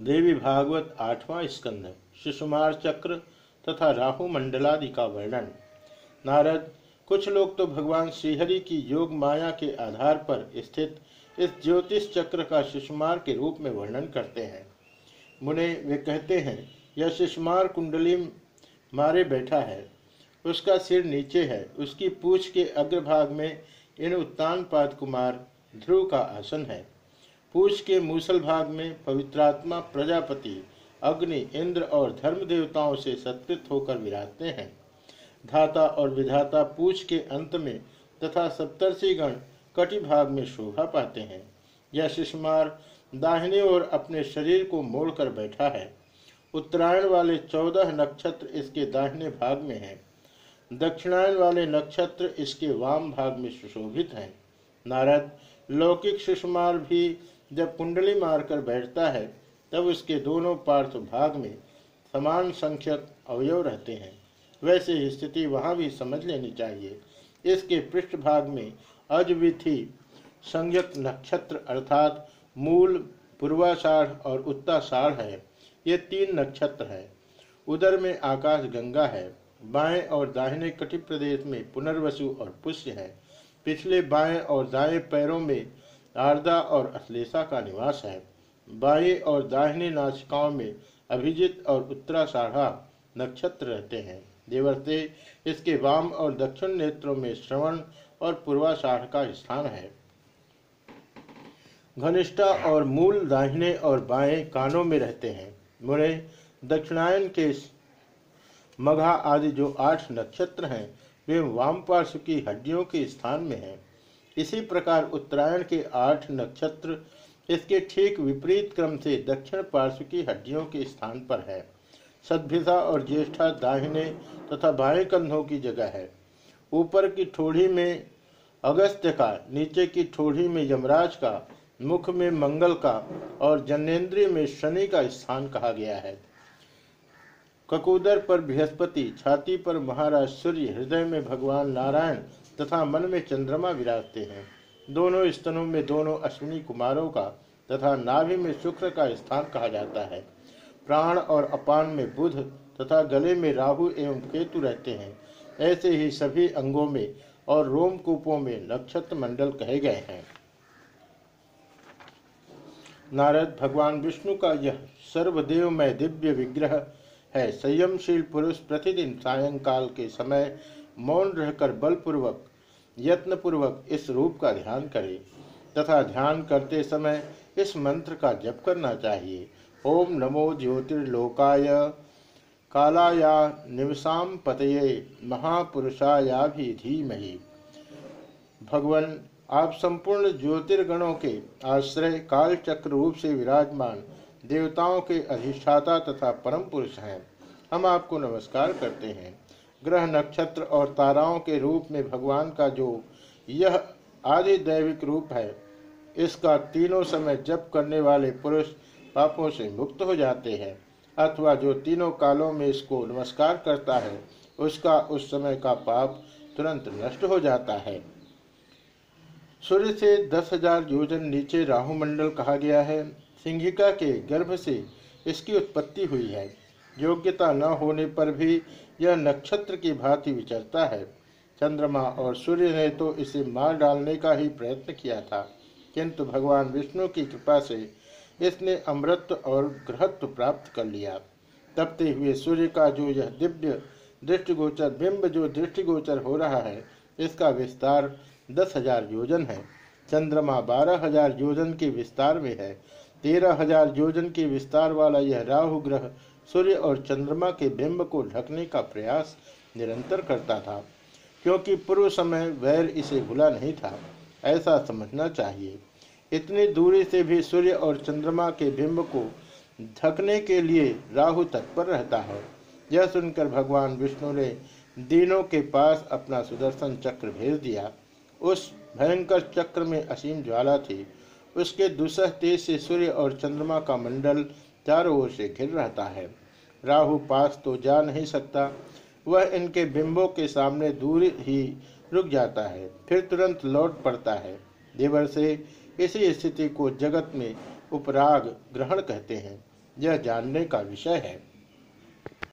देवी भागवत आठवां स्कंध शिशुमार चक्र तथा राहु मंडलादि का वर्णन। नारद, कुछ लोग तो भगवान श्रीहरि की योग माया के आधार पर स्थित इस ज्योतिष चक्र का शिशुमार के रूप में वर्णन करते हैं। मुने वे कहते हैं, यह शिशुमार कुंडली मारे बैठा है। उसका सिर नीचे है। उसकी पूछ के अग्रभाग में इन उत्तान कुमार ध्रुव का आसन है। पूछ के मूसल भाग में पवित्रात्मा प्रजापति, अग्नि, इंद्र और धर्म देवताओं से सत्कृत होकर विराजते हैं। धाता और विधाता पूछ के अंत में तथा सप्तर्षि गण कटि भाग में शोभा पाते हैं। यह शिशुमार दाहिने ओर अपने शरीर को मोड़कर बैठा है। उत्तरायण वाले चौदह नक्षत्र इसके दाहिने भाग में हैं। दक्षिणायन वाले नक्षत्र इसके वाम भाग में सुशोभित हैं। नारद, लौकिक शिशुमार भी जब कुंडली मारकर बैठता है, तब उसके दोनों पार्श्व भाग में समान संख्यक अवयव रहते हैं। वैसे ही स्थिति वहाँ भी समझ लेनी चाहिए। इसके पृष्ठ भाग में अजविथि संज्ञक नक्षत्र अर्थात मूल, पूर्वाषाढ़ और उत्ताषाढ़ है। ये तीन नक्षत्र है। उधर में आकाश गंगा है। बाएँ और दाहिने कटि प्रदेश में पुनर्वसु और पुष्य है। पिछले बाएँ और दाएँ पैरों में आर्दा और अश्लेषा का निवास है। बाई और दाहिनी नाचिकाओं में अभिजित और उत्तराषाढ़ा नक्षत्र रहते हैं। देवर्ते, इसके वाम और दक्षिण नेत्रों में श्रवण और पूर्वाषाढ़ का स्थान है। घनिष्ठा और मूल दाहिने और बाएँ कानों में रहते हैं। मुरे, दक्षिणायन के मघा आदि जो आठ नक्षत्र हैं, वे वाम पार्श्व की हड्डियों के स्थान में हैं। इसी प्रकार उत्तरायण के आठ नक्षत्र इसके ठीक विपरीत क्रम से दक्षिण पार्श्व की हड्डियों के स्थान पर है। सदभिषा और ज्येष्ठा दाहिने तथा बाएँ कंधों की जगह है। ऊपर की ठोड़ी में अगस्त्य का, नीचे की ठोड़ी में यमराज का, मुख में मंगल का और जनेन्द्रिय में शनि का स्थान कहा गया है। ककूदर पर बृहस्पति, छाती पर महाराज सूर्य, हृदय में भगवान नारायण तथा मन में चंद्रमा विराजते हैं। दोनों स्तनों में दोनों अश्विनी कुमारों का तथा नाभि में शुक्र का स्थान कहा जाता है। प्राण और अपान में बुध तथा गले में राहु एवं केतु रहते हैं। ऐसे ही सभी अंगों में और रोमकूपों में नक्षत्र मंडल कहे गए हैं। नारद, भगवान विष्णु का यह सर्वदेवमय दिव्य विग्रह है। संयमशील पुरुष प्रतिदिन सायंकाल के समय मौन रहकर बलपूर्वक, यत्नपूर्वक इस रूप का ध्यान करे तथा ध्यान करते समय इस मंत्र का जप करना चाहिए। ओम नमो ज्योतिर्लोकाय कालाया निवसाम पतये महापुरुषाया भी धीमहि। भगवान, आप संपूर्ण ज्योतिर्गणों के आश्रय काल चक्र रूप से विराजमान देवताओं के अधिष्ठाता तथा परम पुरुष हैं। हम आपको नमस्कार करते हैं। ग्रह नक्षत्र और ताराओं के रूप में भगवान का जो यह आदि दैविक रूप है, इसका तीनों समय जप करने वाले पुरुष पापों से मुक्त हो जाते हैं, अथवा जो तीनों कालों में इसको नमस्कार करता है, उसका उस समय का पाप तुरंत नष्ट हो जाता है। सूर्य से दस हज़ार योजन नीचे राहुमंडल कहा गया है। सिंहिका के गर्भ से इसकी उत्पत्ति हुई है। योग्यता न होने पर भी यह नक्षत्र की भांति विचरता है। चंद्रमा और सूर्य ने तो इसे मार डालने का ही प्रयत्न किया था, किंतु भगवान विष्णु की कृपा से इसने अमृत और ग्रहत्व प्राप्त कर लिया। तपते हुए सूर्य का जो यह दिव्य दृष्टिगोचर बिंब, जो दृष्टिगोचर हो रहा है, इसका विस्तार दस हज़ार योजन है। चंद्रमा बारह हज़ार योजन के विस्तार में है। तेरह हज़ार योजन के विस्तार वाला यह राहु ग्रह सूर्य और चंद्रमा के बिंब को ढकने का प्रयास निरंतर करता था, क्योंकि पूर्व समय वैर इसे भुला नहीं था। ऐसा समझना चाहिए। इतनी दूरी से भी सूर्य और चंद्रमा के बिंब को ढकने के लिए राहु तत्पर रहता है। यह सुनकर भगवान विष्णु ने दिनों के पास अपना सुदर्शन चक्र भेज दिया। उस भयंकर चक्र में असीम ज्वाला थी। उसके दुसह तेज से सूर्य और चंद्रमा का मंडल चारों ओर से घिर रहता है। राहु पास तो जा नहीं सकता। वह इनके बिंबों के सामने दूर ही रुक जाता है, फिर तुरंत लौट पड़ता है। देवर से इसी स्थिति को जगत में उपराग ग्रहण कहते हैं। यह जानने का विषय है।